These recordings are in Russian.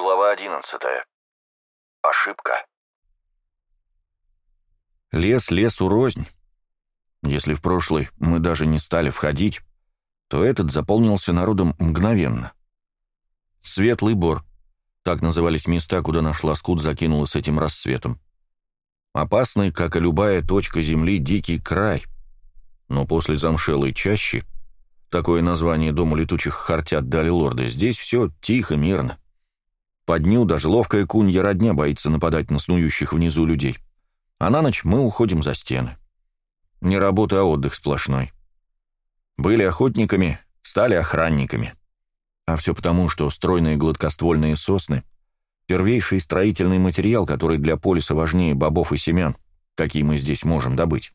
Глава 11. Ошибка. Лес лесу рознь. Если в прошлый мы даже не стали входить, то этот заполнился народом мгновенно. Светлый бор. Так назывались места, куда наш лоскут закинула с этим рассветом. Опасный, как и любая точка земли, дикий край. Но после замшелой чащи, такое название дому летучих хартят дали лорды, здесь все тихо, мирно. По дню даже ловкая кунья родня боится нападать на снующих внизу людей. А на ночь мы уходим за стены. Не работа, а отдых сплошной. Были охотниками, стали охранниками. А все потому, что стройные гладкоствольные сосны — первейший строительный материал, который для полиса важнее бобов и семян, какие мы здесь можем добыть.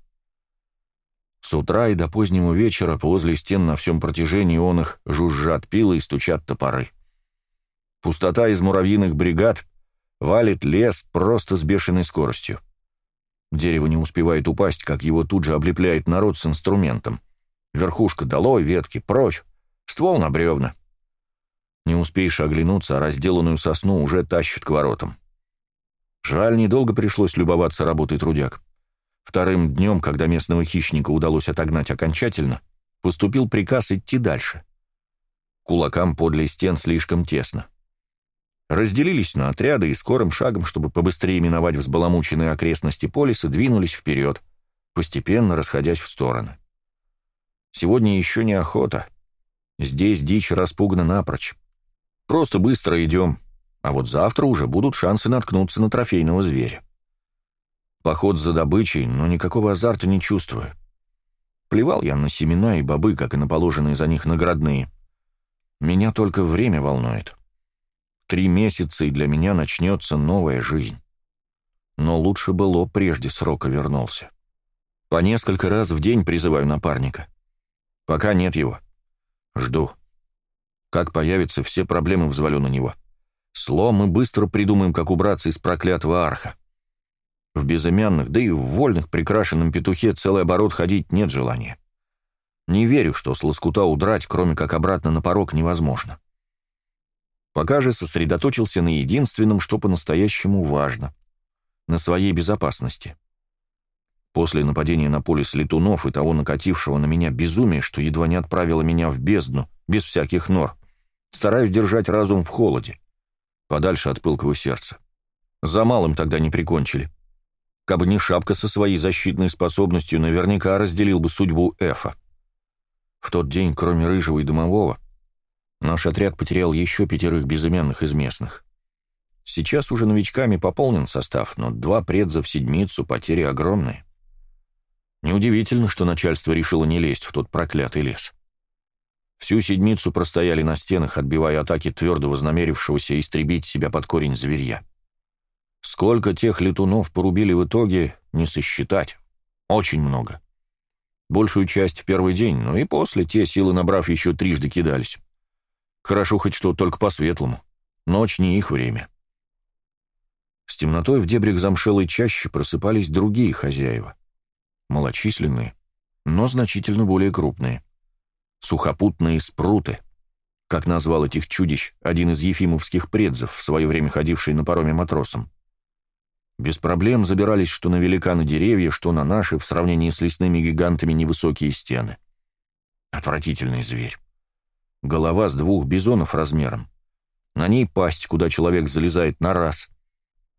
С утра и до позднего вечера возле стен на всем протяжении он их жужжат пилы и стучат топоры. Пустота из муравьиных бригад валит лес просто с бешеной скоростью. Дерево не успевает упасть, как его тут же облепляет народ с инструментом. Верхушка долой, ветки прочь, ствол на бревна. Не успеешь оглянуться, а разделанную сосну уже тащит к воротам. Жаль, недолго пришлось любоваться работой трудяг. Вторым днем, когда местного хищника удалось отогнать окончательно, поступил приказ идти дальше. Кулакам подле стен слишком тесно разделились на отряды и скорым шагом, чтобы побыстрее миновать взбаламученные окрестности полиса, двинулись вперед, постепенно расходясь в стороны. Сегодня еще не охота. Здесь дичь распугана напрочь. Просто быстро идем, а вот завтра уже будут шансы наткнуться на трофейного зверя. Поход за добычей, но никакого азарта не чувствую. Плевал я на семена и бобы, как и на положенные за них наградные. Меня только время волнует. Три месяца, и для меня начнется новая жизнь. Но лучше бы Ло прежде срока вернулся. По несколько раз в день призываю напарника. Пока нет его. Жду. Как появится, все проблемы взвалю на него. Сло мы быстро придумаем, как убраться из проклятого арха. В безымянных, да и в вольных прикрашенном петухе целый оборот ходить нет желания. Не верю, что с лоскута удрать, кроме как обратно на порог, невозможно. Пока же сосредоточился на единственном, что по-настоящему важно — на своей безопасности. После нападения на полис летунов и того накатившего на меня безумия, что едва не отправило меня в бездну, без всяких нор, стараюсь держать разум в холоде, подальше от пылкого сердца. За малым тогда не прикончили. Кабы не шапка со своей защитной способностью, наверняка разделил бы судьбу Эфа. В тот день, кроме Рыжего и Дымового, Наш отряд потерял еще пятерых безымянных из местных. Сейчас уже новичками пополнен состав, но два предза в седмицу, потери огромные. Неудивительно, что начальство решило не лезть в тот проклятый лес. Всю седмицу простояли на стенах, отбивая атаки твердо вознамерившегося истребить себя под корень зверья. Сколько тех летунов порубили в итоге, не сосчитать. Очень много. Большую часть в первый день, но и после те силы, набрав, еще трижды кидались. Хорошо хоть что только по-светлому. Ночь не их время. С темнотой в дебрях замшелой чаще просыпались другие хозяева. Малочисленные, но значительно более крупные. Сухопутные спруты, как назвал этих чудищ один из ефимовских предзов, в свое время ходивший на пароме матросом. Без проблем забирались что на великаны деревья, что на наши, в сравнении с лесными гигантами, невысокие стены. Отвратительный зверь. Голова с двух бизонов размером. На ней пасть, куда человек залезает на раз.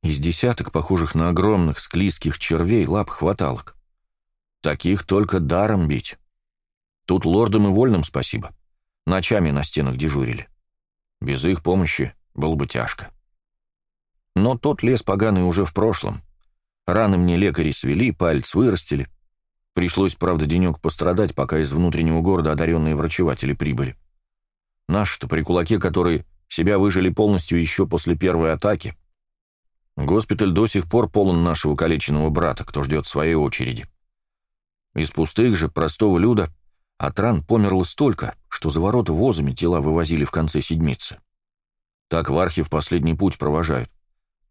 Из десяток, похожих на огромных склизких червей, лап хваталок. Таких только даром бить. Тут лордам и вольным спасибо. Ночами на стенах дежурили. Без их помощи было бы тяжко. Но тот лес поганый уже в прошлом. Раны мне лекари свели, палец вырастили. Пришлось, правда, денек пострадать, пока из внутреннего города одаренные врачеватели прибыли. Наши-то при кулаке, которые себя выжили полностью еще после первой атаки. Госпиталь до сих пор полон нашего калеченного брата, кто ждет своей очереди. Из пустых же, простого люда, от ран померло столько, что за ворота возами тела вывозили в конце седмицы. Так в архе в последний путь провожают.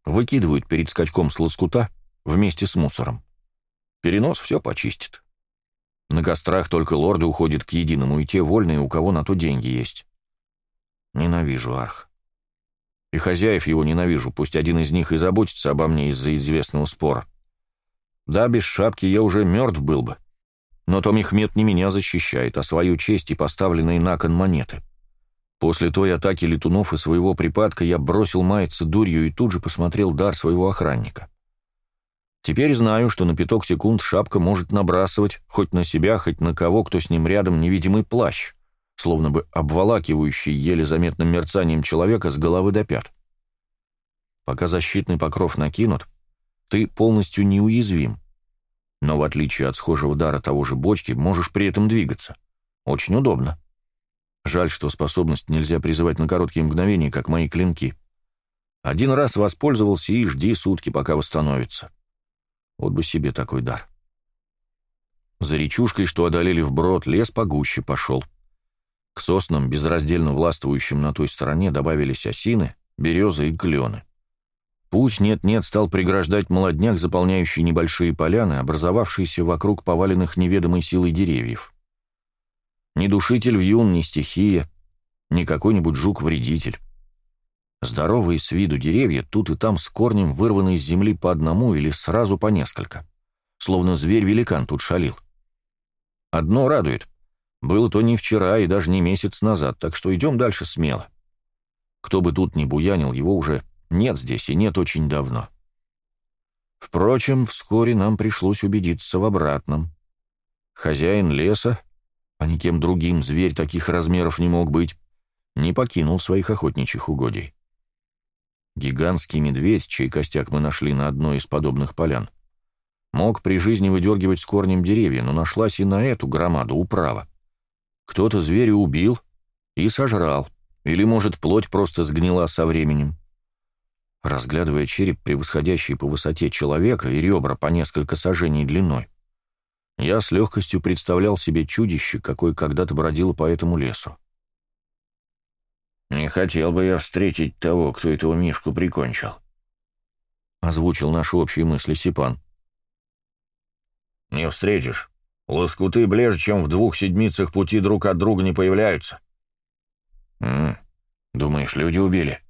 Выкидывают перед скачком с лоскута вместе с мусором. Перенос все почистит. На кострах только лорды уходят к единому, и те вольные, у кого на то деньги есть. Ненавижу Арх. И хозяев его ненавижу, пусть один из них и заботится обо мне из-за известного спора. Да, без шапки я уже мертв был бы. Но Том Ихмед не меня защищает, а свою честь и поставленные на кон монеты. После той атаки летунов и своего припадка я бросил маяться дурью и тут же посмотрел дар своего охранника. Теперь знаю, что на пяток секунд шапка может набрасывать хоть на себя, хоть на кого, кто с ним рядом, невидимый плащ, словно бы обволакивающий еле заметным мерцанием человека с головы до пят. Пока защитный покров накинут, ты полностью неуязвим. Но в отличие от схожего дара того же бочки, можешь при этом двигаться. Очень удобно. Жаль, что способность нельзя призывать на короткие мгновения, как мои клинки. Один раз воспользовался и жди сутки, пока восстановится. Вот бы себе такой дар. За речушкой, что одолели вброд, лес погуще пошел. К соснам, безраздельно властвующим на той стороне, добавились осины, березы и клены. Путь нет-нет стал преграждать молодняк, заполняющий небольшие поляны, образовавшиеся вокруг поваленных неведомой силой деревьев. Ни душитель вьюн, ни стихия, ни какой-нибудь жук-вредитель. Здоровые с виду деревья тут и там с корнем вырваны из земли по одному или сразу по несколько. Словно зверь-великан тут шалил. Одно радует. Было то не вчера и даже не месяц назад, так что идем дальше смело. Кто бы тут ни буянил, его уже нет здесь и нет очень давно. Впрочем, вскоре нам пришлось убедиться в обратном. Хозяин леса, а никем другим зверь таких размеров не мог быть, не покинул своих охотничьих угодий. Гигантский медведь, чей костяк мы нашли на одной из подобных полян, мог при жизни выдергивать с корнем деревья, но нашлась и на эту громаду управа. Кто-то зверя убил и сожрал, или, может, плоть просто сгнила со временем. Разглядывая череп, превосходящий по высоте человека, и ребра по несколько сажений длиной, я с легкостью представлял себе чудище, какое когда-то бродило по этому лесу. «Не хотел бы я встретить того, кто этого Мишку прикончил», — озвучил наши общие мысли Сипан. «Не встретишь. Лоскуты ближе, чем в двух седмицах пути друг от друга не появляются». «М -м, думаешь, люди убили?»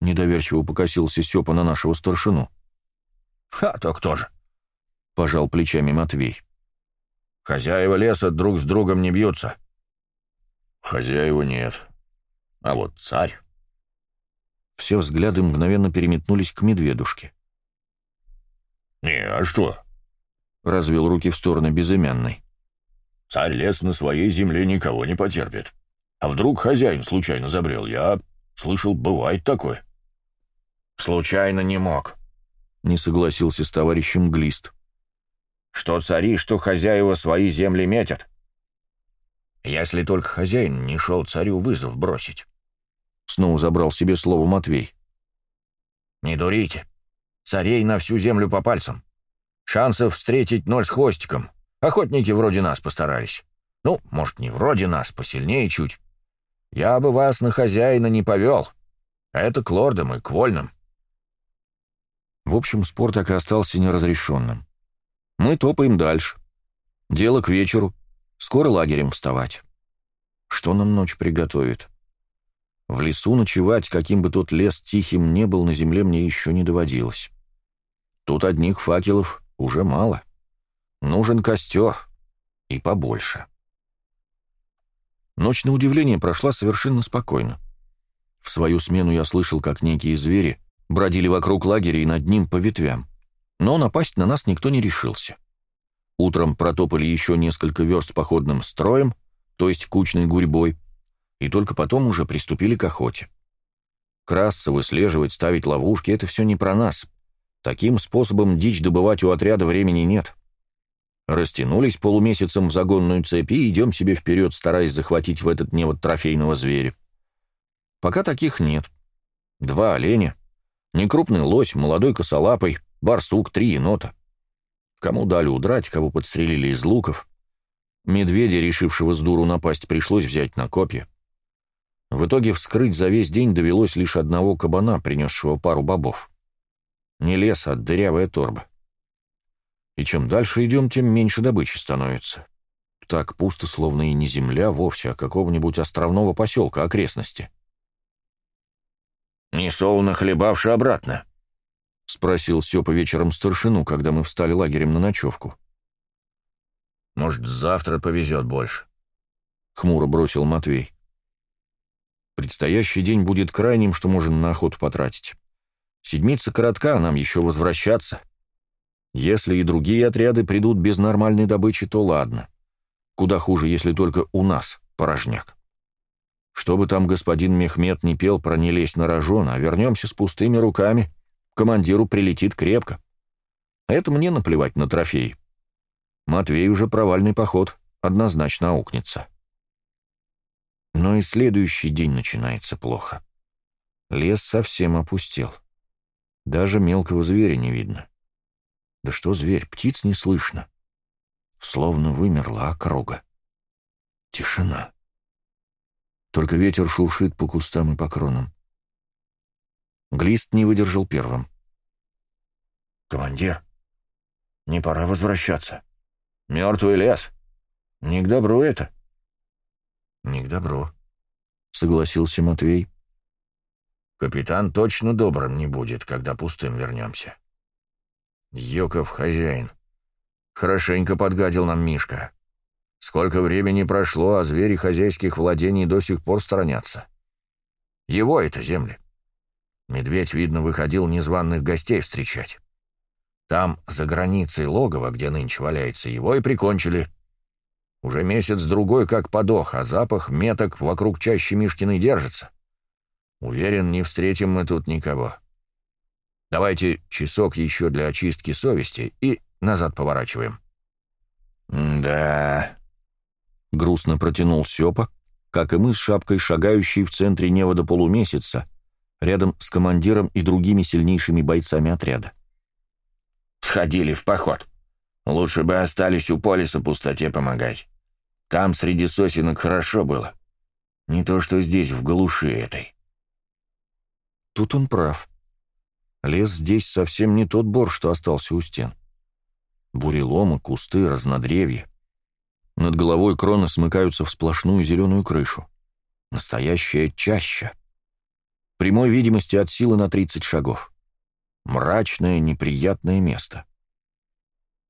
Недоверчиво покосился Сёпа на нашего старшину. «А то кто же?» — пожал плечами Матвей. «Хозяева леса друг с другом не бьются». «Хозяева нет», а вот царь... Все взгляды мгновенно переметнулись к медведушке. «Не, а что?» — развел руки в стороны безымянный. «Царь лес на своей земле никого не потерпит. А вдруг хозяин случайно забрел? Я слышал, бывает такое». «Случайно не мог», — не согласился с товарищем Глист. «Что цари, что хозяева свои земли метят. Если только хозяин не шел царю вызов бросить». Снова забрал себе слово Матвей. «Не дурите. Царей на всю землю по пальцам. Шансов встретить ноль с хвостиком. Охотники вроде нас постарались. Ну, может, не вроде нас, посильнее чуть. Я бы вас на хозяина не повел. Это к лордам и к вольным». В общем, спор так и остался неразрешенным. Мы топаем дальше. Дело к вечеру. Скоро лагерем вставать. Что нам ночь приготовит? В лесу ночевать, каким бы тот лес тихим не был, на земле мне еще не доводилось. Тут одних факелов уже мало. Нужен костер. И побольше. Ночь, на удивление, прошла совершенно спокойно. В свою смену я слышал, как некие звери бродили вокруг лагеря и над ним по ветвям. Но напасть на нас никто не решился. Утром протопали еще несколько верст походным строем, то есть кучной гурьбой, и только потом уже приступили к охоте. Красться, выслеживать, ставить ловушки — это все не про нас. Таким способом дичь добывать у отряда времени нет. Растянулись полумесяцем в загонную цепь и идем себе вперед, стараясь захватить в этот невод трофейного зверя. Пока таких нет. Два оленя, некрупный лось, молодой косолапый, барсук, три енота. Кому дали удрать, кого подстрелили из луков. Медведя, решившего с дуру напасть, пришлось взять на копья. В итоге вскрыть за весь день довелось лишь одного кабана, принесшего пару бобов. Не лес, а дырявая торба. И чем дальше идем, тем меньше добычи становится. Так пусто, словно и не земля вовсе, а какого-нибудь островного поселка окрестности. несолоно хлебавши обратно?» — спросил Сёпа вечером старшину, когда мы встали лагерем на ночевку. «Может, завтра повезет больше», — хмуро бросил Матвей. «Предстоящий день будет крайним, что можем на охоту потратить. Седмица коротка, нам еще возвращаться. Если и другие отряды придут без нормальной добычи, то ладно. Куда хуже, если только у нас порожняк. Что бы там господин Мехмед не пел про «не лезь на рожон», а вернемся с пустыми руками, командиру прилетит крепко. Это мне наплевать на трофеи. Матвей уже провальный поход однозначно аукнется. Но и следующий день начинается плохо. Лес совсем опустел. Даже мелкого зверя не видно. Да что зверь, птиц не слышно. Словно вымерла округа. Тишина. Только ветер шуршит по кустам и по кронам. Глист не выдержал первым. «Командир, не пора возвращаться. Мертвый лес. Не к добру это». «Не к добру», — согласился Матвей. «Капитан точно добрым не будет, когда пустым вернемся. Йоков хозяин. Хорошенько подгадил нам Мишка. Сколько времени прошло, а звери хозяйских владений до сих пор сторонятся. Его это земли. Медведь, видно, выходил незваных гостей встречать. Там, за границей логова, где нынче валяется, его и прикончили. Уже месяц-другой как подох, а запах меток вокруг чаще Мишкиной держится. Уверен, не встретим мы тут никого. Давайте часок еще для очистки совести и назад поворачиваем. «Да...» — грустно протянул Сёпа, как и мы с шапкой, шагающей в центре невода полумесяца, рядом с командиром и другими сильнейшими бойцами отряда. «Сходили в поход. Лучше бы остались у полиса пустоте помогать. Там среди сосенок хорошо было. Не то что здесь, в глуши этой». Тут он прав. Лес здесь совсем не тот бор, что остался у стен. Буреломы, кусты, разнодревья. Над головой кроны смыкаются в сплошную зеленую крышу. Настоящая чаща прямой видимости от силы на 30 шагов. Мрачное, неприятное место.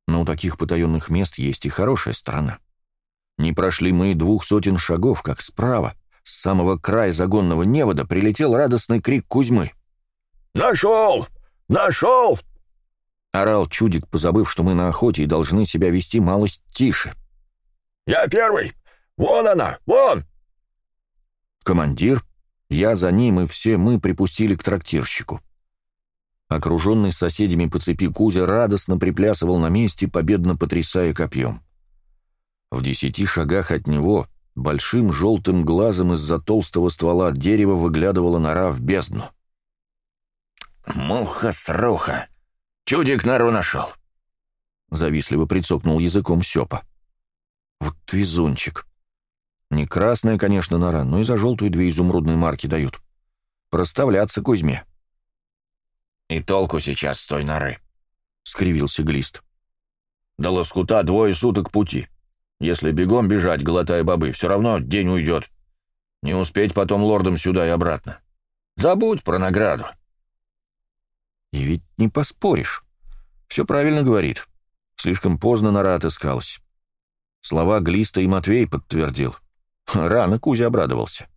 Но у таких потаенных мест есть и хорошая сторона. Не прошли мы и двух сотен шагов, как справа, с самого края загонного невода, прилетел радостный крик Кузьмы. «Нашел! Нашел!» Орал чудик, позабыв, что мы на охоте и должны себя вести малость тише. «Я первый! Вон она! Вон!» Командир, я за ним, и все мы припустили к трактирщику. Окруженный соседями по цепи Кузя радостно приплясывал на месте, победно потрясая копьем. В десяти шагах от него большим желтым глазом из-за толстого ствола дерева выглядывала нора в бездну. «Муха-сруха! Чудик нору нашел!» Завистливо прицокнул языком Сёпа. «Вот везунчик!» Не красная, конечно, нора, но и за желтую две изумрудные марки дают. Проставляться Кузьме. «И толку сейчас с той норы», — скривился Глист. «До лоскута двое суток пути. Если бегом бежать, глотая бобы, все равно день уйдет. Не успеть потом лордом сюда и обратно. Забудь про награду». «И ведь не поспоришь. Все правильно говорит. Слишком поздно нора отыскалась. Слова Глиста и Матвей подтвердил. Рано Кузя обрадовался.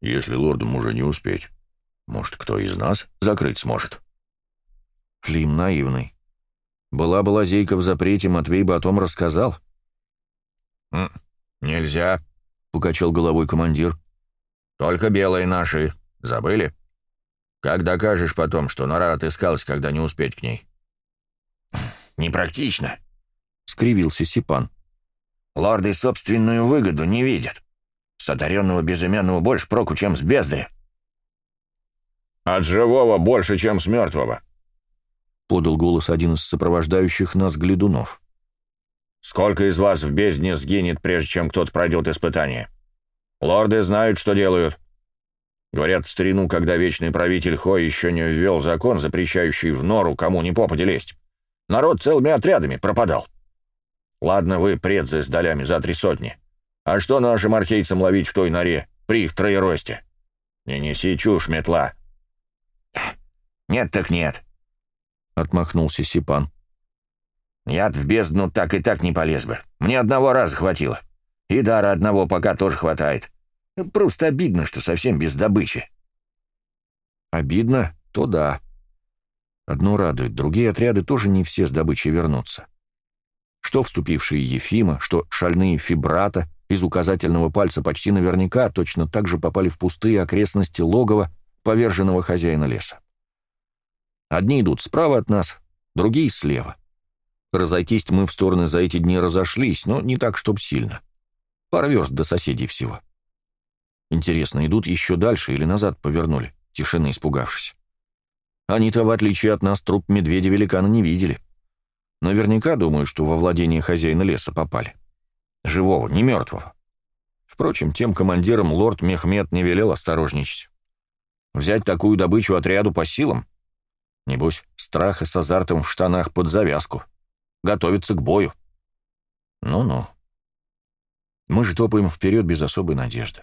«Если лордом уже не успеть, может, кто из нас закрыть сможет?» Лим наивный. Была бы лазейка в запрете, Матвей бы о том рассказал. «Нельзя», — покачал головой командир. «Только белые наши. Забыли? Как докажешь потом, что нора отыскалась, когда не успеть к ней?» «Непрактично», — скривился Сипан. Лорды собственную выгоду не видят. С одаренного безымянного больше проку, чем с бездаря. «От живого больше, чем с мертвого», — подал голос один из сопровождающих нас глядунов. «Сколько из вас в бездне сгинет, прежде чем кто-то пройдет испытание? Лорды знают, что делают. Говорят, в старину, когда вечный правитель Хо еще не ввел закон, запрещающий в нору кому ни попади лезть, народ целыми отрядами пропадал. Ладно вы, предзы с долями за три сотни. А что нашим архейцам ловить в той норе, при их троеросте? «Не неси чушь, метла!» «Нет так нет», — отмахнулся Сипан. «Я в бездну так и так не полез бы. Мне одного раза хватило. И дара одного пока тоже хватает. Просто обидно, что совсем без добычи». «Обидно? То да. Одно радует, другие отряды тоже не все с добычей вернутся. Что вступившие Ефима, что шальные Фибрата из указательного пальца почти наверняка точно так же попали в пустые окрестности логова поверженного хозяина леса. Одни идут справа от нас, другие слева. Разойтись мы в стороны за эти дни разошлись, но не так, чтоб сильно. Пара верст до соседей всего. Интересно, идут еще дальше или назад повернули, тишины испугавшись? Они-то, в отличие от нас, труп медведя-великана не видели. Наверняка думаю, что во владение хозяина леса попали. Живого, не мертвого. Впрочем, тем командирам лорд Мехмед не велел осторожничать. Взять такую добычу отряду по силам? Небось, страх и с азартом в штанах под завязку. Готовиться к бою. Ну-ну. Мы же топаем вперед без особой надежды.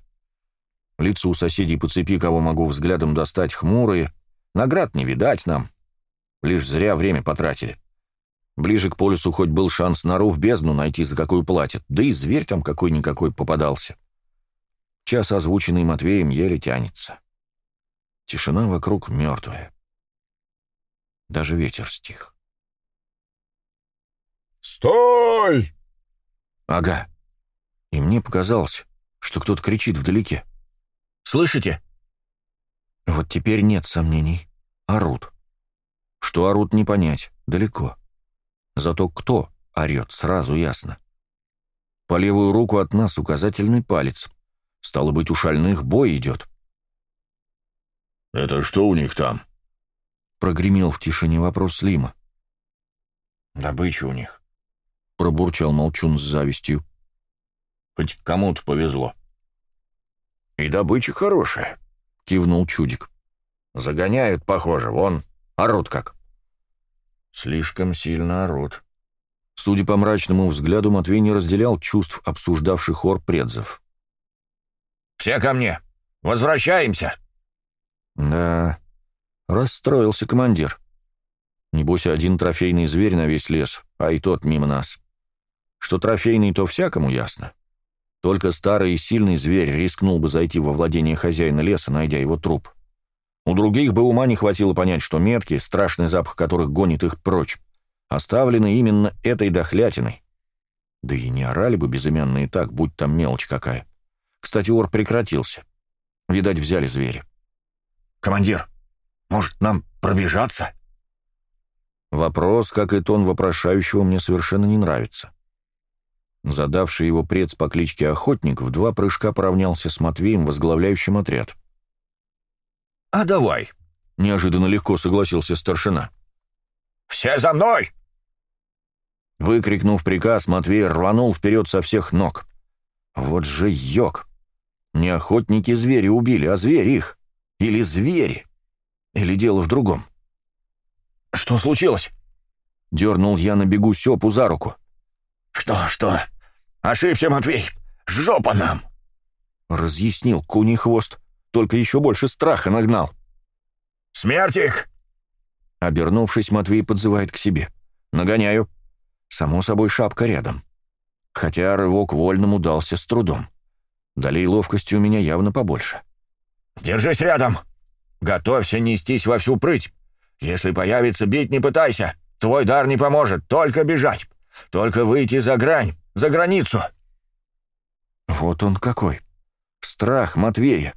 Лица у соседей по цепи, кого могу взглядом достать, хмурые. Наград не видать нам. Лишь зря время потратили. Ближе к полюсу хоть был шанс нору в бездну найти, за какую платят, да и зверь там какой-никакой попадался. Час, озвученный Матвеем, еле тянется. Тишина вокруг мертвая. Даже ветер стих. «Стой!» Ага. И мне показалось, что кто-то кричит вдалеке. «Слышите?» Вот теперь нет сомнений. Орут. Что орут, не понять. Далеко. Зато кто орет, сразу ясно. По левую руку от нас указательный палец. Стало быть, у шальных бой идет. «Это что у них там?» Прогремел в тишине вопрос Лима. «Добыча у них», — пробурчал Молчун с завистью. «Хоть кому-то повезло». «И добыча хорошая», — кивнул Чудик. «Загоняют, похоже, вон, орут как». Слишком сильно орут. Судя по мрачному взгляду, Матвей не разделял чувств обсуждавших хор предзов. «Все ко мне! Возвращаемся!» «Да, расстроился командир. Небось, один трофейный зверь на весь лес, а и тот мимо нас. Что трофейный, то всякому ясно. Только старый и сильный зверь рискнул бы зайти во владение хозяина леса, найдя его труп. У других бы ума не хватило понять, что метки, страшный запах которых гонит их прочь, оставлены именно этой дохлятиной. Да и не орали бы безымянные так, будь там мелочь какая. Кстати, ор прекратился. Видать, взяли звери. «Командир, может, нам пробежаться?» Вопрос, как и тон вопрошающего, мне совершенно не нравится. Задавший его прец по кличке Охотник в два прыжка поравнялся с Матвеем, возглавляющим отряд. «А давай!» — неожиданно легко согласился старшина. «Все за мной!» Выкрикнув приказ, Матвей рванул вперед со всех ног. Вот же йог! Не охотники звери убили, а звери их. Или звери. Или дело в другом. «Что случилось?» Дернул я на бегу Сёпу за руку. «Что, что? Ошибся, Матвей! Жопа нам!» Разъяснил куний хвост только еще больше страха нагнал. «Смертик!» Обернувшись, Матвей подзывает к себе. «Нагоняю». Само собой, шапка рядом. Хотя рывок вольному дался с трудом. Долей ловкости у меня явно побольше. «Держись рядом! Готовься нестись во всю прыть! Если появится, бить не пытайся! Твой дар не поможет, только бежать! Только выйти за грань, за границу!» Вот он какой! Страх Матвея!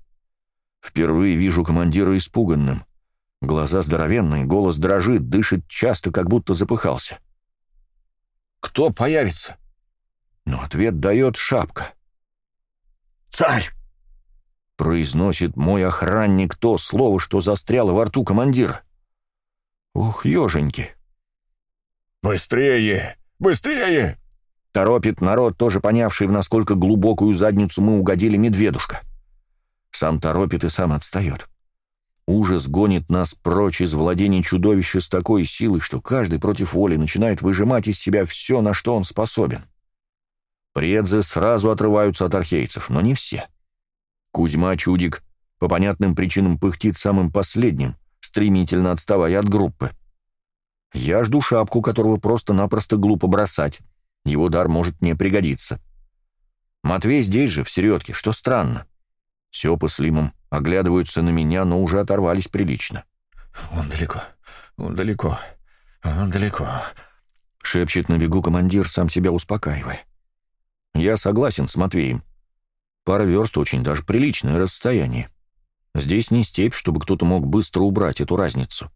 Впервые вижу командира испуганным. Глаза здоровенные, голос дрожит, дышит часто, как будто запыхался. «Кто появится?» Но ответ дает шапка. «Царь!» Произносит мой охранник то слово, что застряло во рту командира. Ух, еженьки. «Быстрее! Быстрее!» Торопит народ, тоже понявший, в насколько глубокую задницу мы угодили медведушка. Сам торопит и сам отстает. Ужас гонит нас прочь из владений чудовища с такой силой, что каждый против воли начинает выжимать из себя все, на что он способен. Предзы сразу отрываются от архейцев, но не все. Кузьма Чудик по понятным причинам пыхтит самым последним, стремительно отставая от группы. Я жду шапку, которого просто-напросто глупо бросать. Его дар может мне пригодиться. Матвей здесь же, в середке, что странно. Сёпа с Лимом оглядываются на меня, но уже оторвались прилично. «Он далеко, он далеко, он далеко», — шепчет на бегу командир, сам себя успокаивая. Я согласен с Матвеем. Пара верст очень даже приличное расстояние. Здесь не степь, чтобы кто-то мог быстро убрать эту разницу.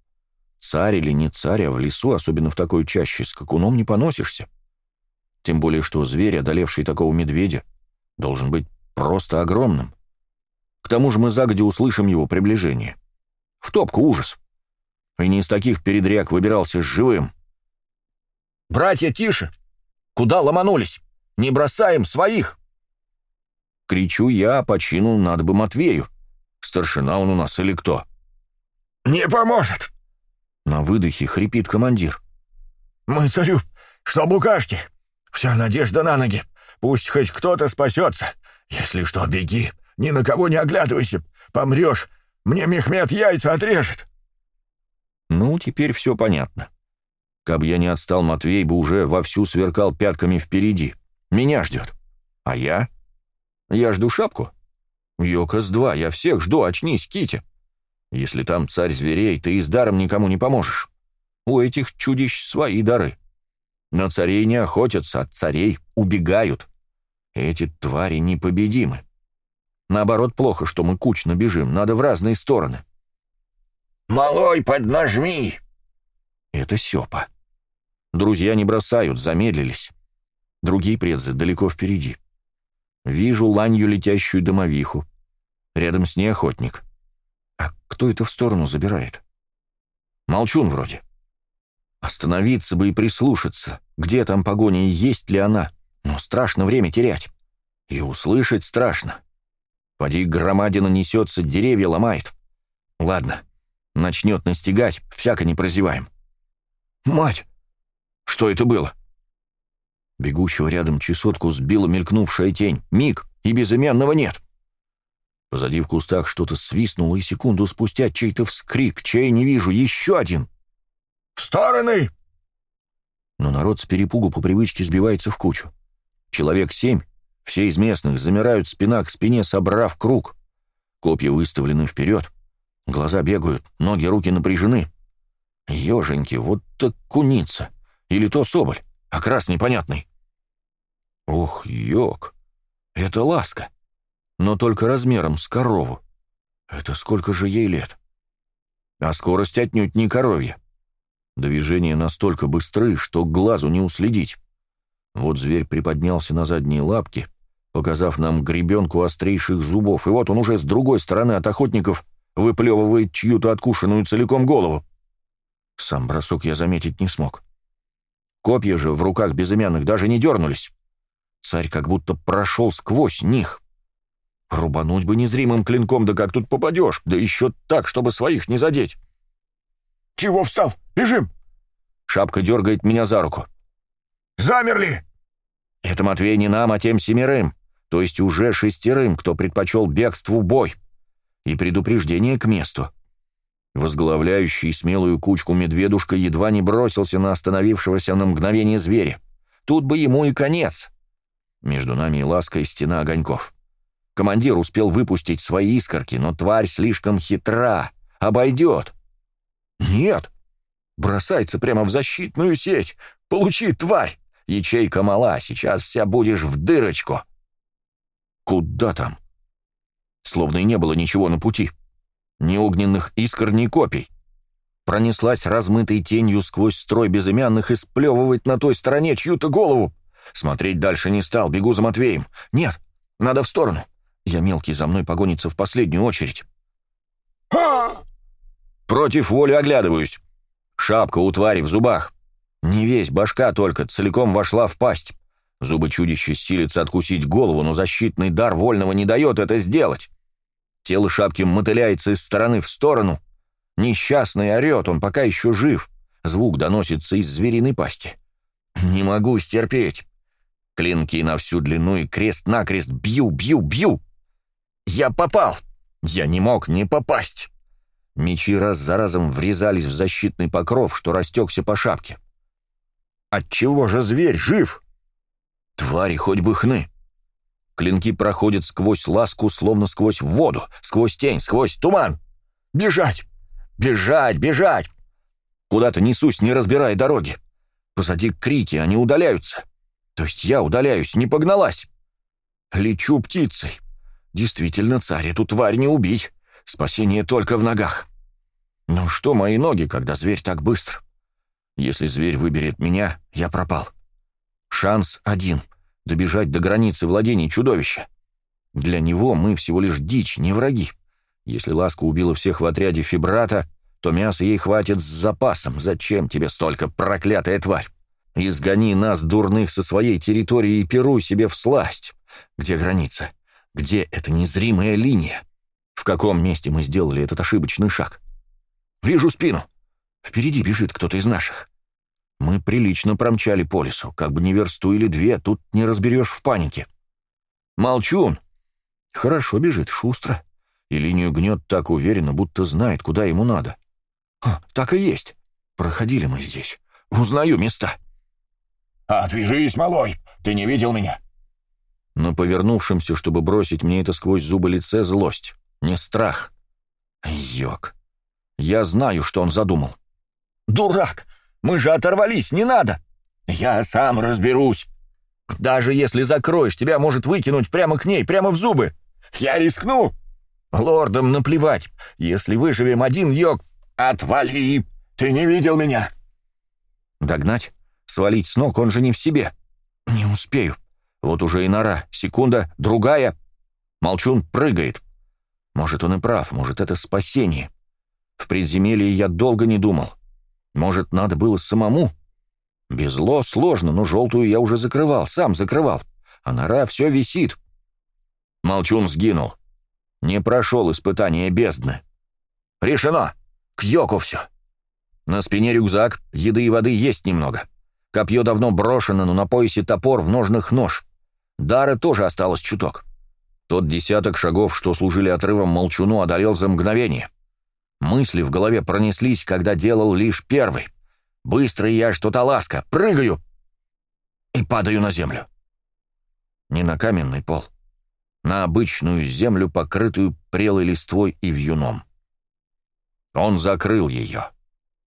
Царь или не царь, а в лесу, особенно в такой чаще, с какуном не поносишься. Тем более, что зверь, одолевший такого медведя, должен быть просто огромным. К тому же мы загоди услышим его приближение. В топку ужас. И не из таких передряг выбирался живым. «Братья, тише! Куда ломанулись? Не бросаем своих!» Кричу я, почину надо бы Матвею. Старшина он у нас или кто? «Не поможет!» На выдохе хрипит командир. «Мы царю, чтоб укажьте! Вся надежда на ноги! Пусть хоть кто-то спасется! Если что, беги! Ни на кого не оглядывайся! Помрешь! Мне Мехмед яйца отрежет!» Ну, теперь все понятно. Каб я не отстал, Матвей бы уже вовсю сверкал пятками впереди. Меня ждет. А я? Я жду шапку. Йокос-2, я всех жду, очнись, Кити. Если там царь зверей, ты и с даром никому не поможешь. У этих чудищ свои дары. На царей не охотятся, от царей убегают. Эти твари непобедимы. Наоборот, плохо, что мы кучно бежим, надо в разные стороны. «Малой, поднажми!» Это Сёпа. Друзья не бросают, замедлились. Другие предзы далеко впереди. Вижу ланью летящую домовиху. Рядом с ней охотник. А кто это в сторону забирает? Молчун вроде. Остановиться бы и прислушаться, где там погоня и есть ли она. Но страшно время терять. И услышать страшно. Поди громадина несется, деревья ломает. Ладно, начнет настигать, всяко не прозеваем. Мать! Что это было? Бегущего рядом чесотку сбила мелькнувшая тень. Миг, и безымянного нет. Позади в кустах что-то свистнуло, и секунду спустя чей-то вскрик, чей не вижу, еще один. «В стороны!» Но народ с перепугу по привычке сбивается в кучу. Человек семь, все из местных, замирают спина к спине, собрав круг. Копья выставлены вперед. Глаза бегают, ноги, руки напряжены. Еженьки, вот так куница. Или то соболь, окрас непонятный. Ох, ёк, это ласка но только размером с корову. Это сколько же ей лет? А скорость отнюдь не коровья. Движения настолько быстры, что глазу не уследить. Вот зверь приподнялся на задние лапки, показав нам гребенку острейших зубов, и вот он уже с другой стороны от охотников выплевывает чью-то откушенную целиком голову. Сам бросок я заметить не смог. Копья же в руках безымянных даже не дернулись. Царь как будто прошел сквозь них. Рубануть бы незримым клинком, да как тут попадешь, да еще так, чтобы своих не задеть. «Чего встал? Бежим!» Шапка дергает меня за руку. «Замерли!» Это Матвей не нам, а тем семерым, то есть уже шестерым, кто предпочел бегству бой. И предупреждение к месту. Возглавляющий смелую кучку медведушка едва не бросился на остановившегося на мгновение зверя. Тут бы ему и конец. Между нами и лаской стена огоньков. Командир успел выпустить свои искорки, но тварь слишком хитра. Обойдет. Нет. Бросается прямо в защитную сеть. Получи, тварь. Ячейка мала, сейчас вся будешь в дырочку. Куда там? Словно и не было ничего на пути. Ни огненных искр, ни копий. Пронеслась размытой тенью сквозь строй безымянных и сплевывает на той стороне чью-то голову. Смотреть дальше не стал, бегу за Матвеем. Нет, надо в сторону. Я мелкий, за мной погонится в последнюю очередь. «Ха!» Против воли оглядываюсь. Шапка у твари в зубах. Не весь, башка только, целиком вошла в пасть. Зубы чудища силятся откусить голову, но защитный дар вольного не дает это сделать. Тело шапки мотыляется из стороны в сторону. Несчастный орет, он пока еще жив. Звук доносится из звериной пасти. Не могу стерпеть. Клинки на всю длину и крест-накрест бью, бью, бью. Я попал. Я не мог не попасть. Мечи раз за разом врезались в защитный покров, что растекся по шапке. Отчего же зверь жив? Твари хоть бы хны. Клинки проходят сквозь ласку, словно сквозь воду, сквозь тень, сквозь туман. Бежать! Бежать! Бежать! Куда-то несусь, не разбирая дороги. Позади крики, они удаляются. То есть я удаляюсь, не погналась. Лечу птицей. Действительно, царь, эту тварь не убить. Спасение только в ногах. Но что мои ноги, когда зверь так быстро? Если зверь выберет меня, я пропал. Шанс один — добежать до границы владений чудовища. Для него мы всего лишь дичь, не враги. Если Ласка убила всех в отряде Фибрата, то мяса ей хватит с запасом. Зачем тебе столько, проклятая тварь? Изгони нас, дурных, со своей территории и пируй себе в сласть. Где граница? Где эта незримая линия? В каком месте мы сделали этот ошибочный шаг? Вижу спину. Впереди бежит кто-то из наших. Мы прилично промчали по лесу, как бы не версту или две, тут не разберешь в панике. Молчун. Хорошо бежит, шустро. И линию гнет так уверенно, будто знает, куда ему надо. А, так и есть. Проходили мы здесь. Узнаю места. «Отвяжись, малой! Ты не видел меня?» но повернувшимся, чтобы бросить мне это сквозь зубы лице, злость, не страх. Йок. Я знаю, что он задумал. «Дурак! Мы же оторвались, не надо!» «Я сам разберусь!» «Даже если закроешь, тебя может выкинуть прямо к ней, прямо в зубы!» «Я рискну!» «Лордам наплевать! Если выживем один, Йок...» «Отвали! Ты не видел меня!» «Догнать? Свалить с ног, он же не в себе!» «Не успею!» Вот уже и нора. Секунда, другая. Молчун прыгает. Может, он и прав, может, это спасение. В предземелье я долго не думал. Может, надо было самому? Безло сложно, но желтую я уже закрывал, сам закрывал. А нора все висит. Молчун сгинул. Не прошел испытание бездны. Решено. К Йоку все. На спине рюкзак, еды и воды есть немного. Копье давно брошено, но на поясе топор, в ножных нож. Дара тоже осталось чуток. Тот десяток шагов, что служили отрывом молчуну, одолел за мгновение. Мысли в голове пронеслись, когда делал лишь первый. Быстро я что-то ласка, прыгаю и падаю на землю. Не на каменный пол, на обычную землю, покрытую прелой листвой и вьюном. Он закрыл ее.